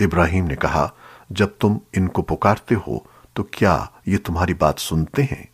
इब्राहिम ने कहा, जब तुम इनको पुकारते हो तो क्या ये तुम्हारी बात सुनते हैं?